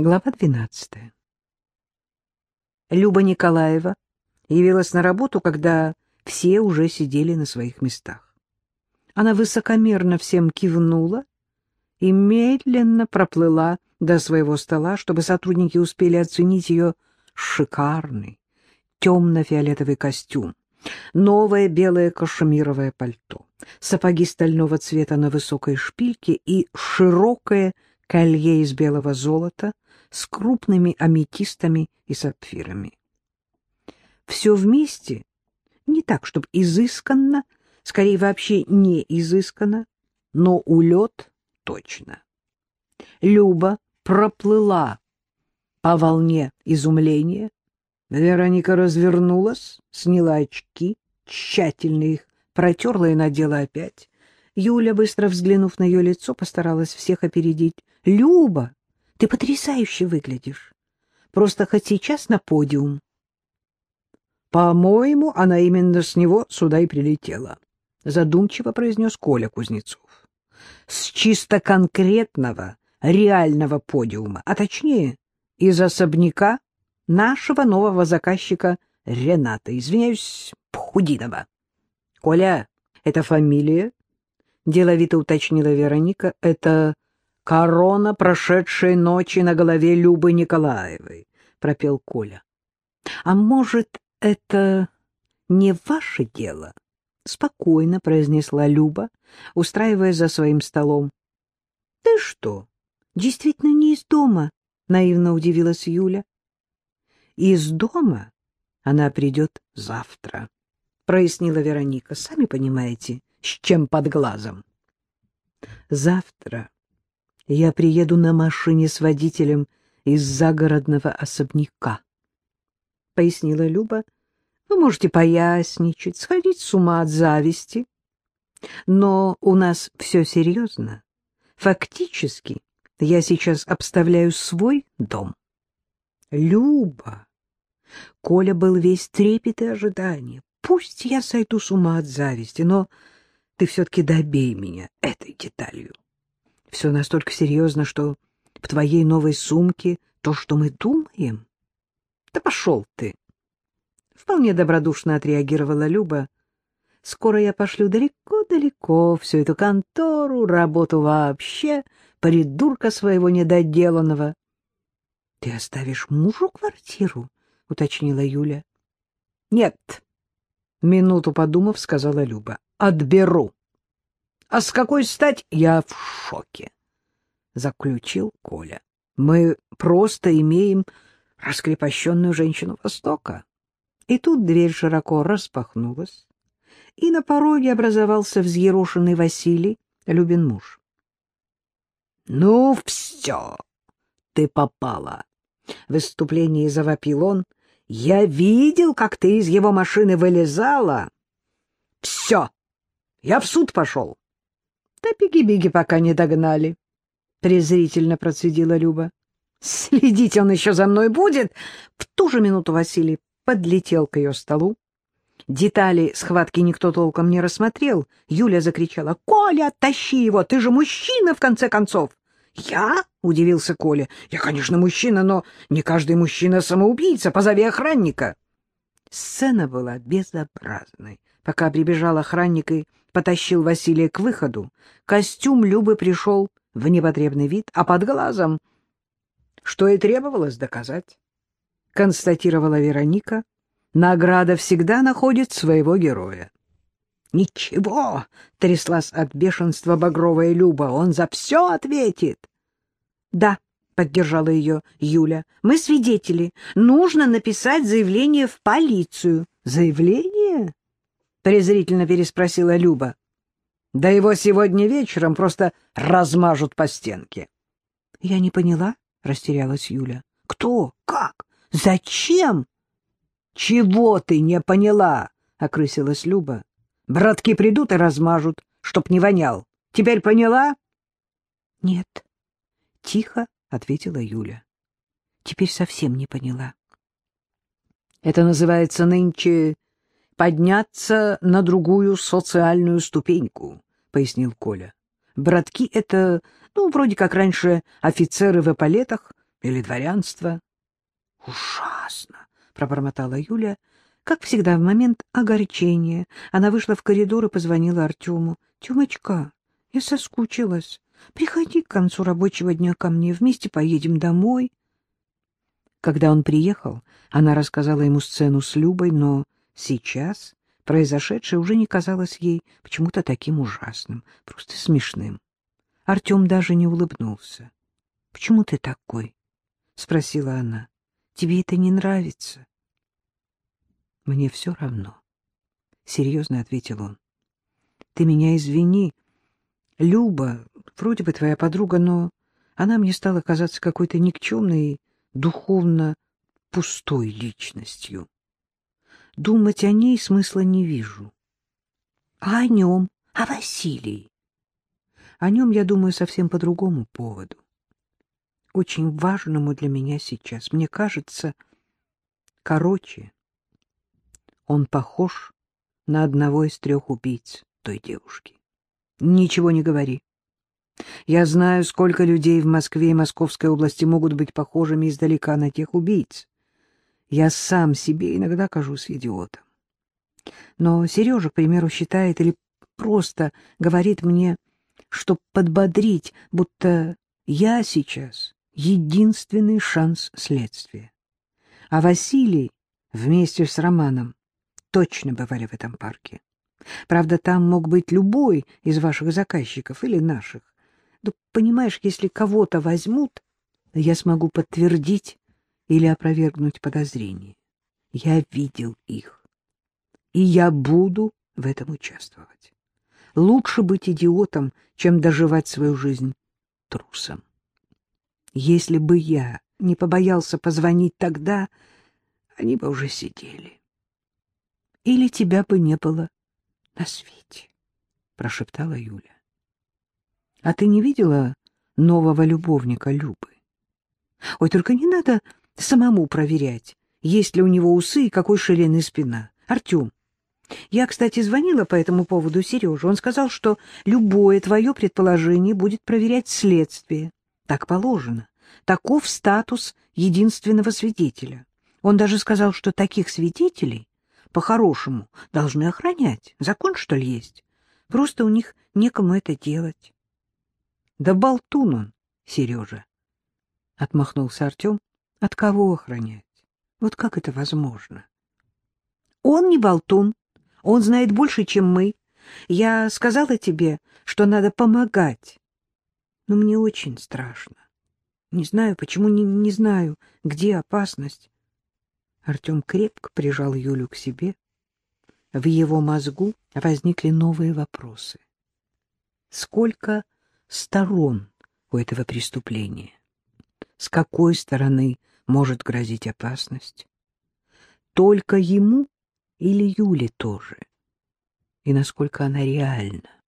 Глава 12. Люба Николаева явилась на работу, когда все уже сидели на своих местах. Она высокомерно всем кивнула и медленно проплыла до своего стола, чтобы сотрудники успели оценить ее шикарный темно-фиолетовый костюм, новое белое кашемировое пальто, сапоги стального цвета на высокой шпильке и широкое колье из белого золота с крупными аметистами и сапфирами. Все вместе не так, чтобы изысканно, скорее вообще не изысканно, но улет точно. Люба проплыла по волне изумления. Вероника развернулась, сняла очки, тщательно их протерла и надела опять. Юля, быстро взглянув на ее лицо, постаралась всех опередить. — Люба, ты потрясающе выглядишь. Просто хоть сейчас на подиум. — По-моему, она именно с него сюда и прилетела, — задумчиво произнес Коля Кузнецов. — С чисто конкретного, реального подиума, а точнее, из особняка нашего нового заказчика Рената, извиняюсь, Пхудинова. — Коля, это фамилия? — деловито уточнила Вероника. — Это корона прошедшей ночи на голове Любы Николаевой, — пропел Коля. — А может, это не ваше дело? — спокойно произнесла Люба, устраиваясь за своим столом. — Ты что, действительно не из дома? — наивно удивилась Юля. — Из дома она придет завтра прояснила Вероника. Сами понимаете, с чем под глазом. Завтра я приеду на машине с водителем из загородного особняка, пояснила Люба. Вы можете поясничать, сходить с ума от зависти. Но у нас все серьезно. Фактически я сейчас обставляю свой дом. Люба! Коля был весь трепет и ожидание. Пусть я сойду с ума от зависти, но ты все-таки добей меня этой деталью. Все настолько серьезно, что в твоей новой сумке то, что мы думаем. Да пошел ты. Вполне добродушно отреагировала Люба. Скоро я пошлю далеко-далеко всю эту контору, работу вообще, придурка своего недоделанного. — Ты оставишь мужу квартиру? — уточнила Юля. — Нет, Минуту подумав, сказала Люба. Отберу. А с какой стать? Я в шоке. Заключил Коля. Мы просто имеем раскрепощенную женщину Востока. И тут дверь широко распахнулась, и на пороге образовался взъерошенный Василий, Любин муж. — Ну, все, ты попала! — в выступлении завопил он — я видел, как ты из его машины вылезала. Все, я в суд пошел. Да беги-беги, пока не догнали, — презрительно процедила Люба. Следить он еще за мной будет. В ту же минуту Василий подлетел к ее столу. Детали схватки никто толком не рассмотрел. Юля закричала, «Коля, тащи его! Ты же мужчина, в конце концов!» «Я?» — удивился Коля. «Я, конечно, мужчина, но не каждый мужчина самоубийца. Позови охранника». Сцена была безобразной. Пока прибежал охранник и потащил Василия к выходу, костюм Любы пришел в непотребный вид, а под глазом, что и требовалось доказать, констатировала Вероника, награда всегда находит своего героя. «Ничего!» — тряслась от бешенства багровая Люба. «Он за все ответит!» «Да», — поддержала ее Юля, — «мы свидетели. Нужно написать заявление в полицию». «Заявление?» — презрительно переспросила Люба. «Да его сегодня вечером просто размажут по стенке». «Я не поняла», — растерялась Юля. «Кто? Как? Зачем?» «Чего ты не поняла?» — окрысилась Люба. Братки придут и размажут, чтоб не вонял. Теперь поняла? — Нет, — тихо ответила Юля. Теперь совсем не поняла. — Это называется нынче подняться на другую социальную ступеньку, — пояснил Коля. — Братки — это, ну, вроде как раньше офицеры в эполетах, Или дворянство? — Ужасно! — пробормотала Юля. Как всегда, в момент огорчения она вышла в коридор и позвонила Артему. — Тёмочка, я соскучилась. Приходи к концу рабочего дня ко мне, вместе поедем домой. Когда он приехал, она рассказала ему сцену с Любой, но сейчас произошедшее уже не казалось ей почему-то таким ужасным, просто смешным. Артем даже не улыбнулся. — Почему ты такой? — спросила она. — Тебе это не нравится? — Мне все равно, — серьезно ответил он. — Ты меня извини. Люба, вроде бы твоя подруга, но она мне стала казаться какой-то никчемной и духовно пустой личностью. Думать о ней смысла не вижу. А о нем, о Василии? О нем я думаю совсем по другому поводу. Очень важному для меня сейчас. Мне кажется, короче, он похож на одного из трех убийц той девушки. Ничего не говори. Я знаю, сколько людей в Москве и Московской области могут быть похожими издалека на тех убийц. Я сам себе иногда кажусь идиотом. Но Сережа, к примеру, считает или просто говорит мне, что подбодрить, будто я сейчас единственный шанс следствия. А Василий вместе с Романом точно бывали в этом парке. Правда, там мог быть любой из ваших заказчиков или наших. Да, понимаешь, если кого-то возьмут, я смогу подтвердить или опровергнуть подозрения. Я видел их, и я буду в этом участвовать. Лучше быть идиотом, чем доживать свою жизнь трусом. Если бы я не побоялся позвонить тогда, они бы уже сидели. Или тебя бы не было на свете, — прошептала Юля. — А ты не видела нового любовника Любы? Ой, только не надо самому проверять, есть ли у него усы и какой ширины спина. Артем, я, кстати, звонила по этому поводу Сереже. Он сказал, что любое твое предположение будет проверять следствие. Так положено. Таков статус единственного свидетеля. Он даже сказал, что таких свидетелей по-хорошему должны охранять. Закон, что ли, есть? Просто у них некому это делать. Да болтун он, Сережа. Отмахнулся Артем. От кого охранять? Вот как это возможно? Он не болтун. Он знает больше, чем мы. Я сказала тебе, что надо помогать. Но мне очень страшно. Не знаю, почему, не, не знаю, где опасность. Артем крепко прижал Юлю к себе. В его мозгу возникли новые вопросы. Сколько сторон у этого преступления? С какой стороны может грозить опасность? Только ему или Юле тоже? И насколько она реальна?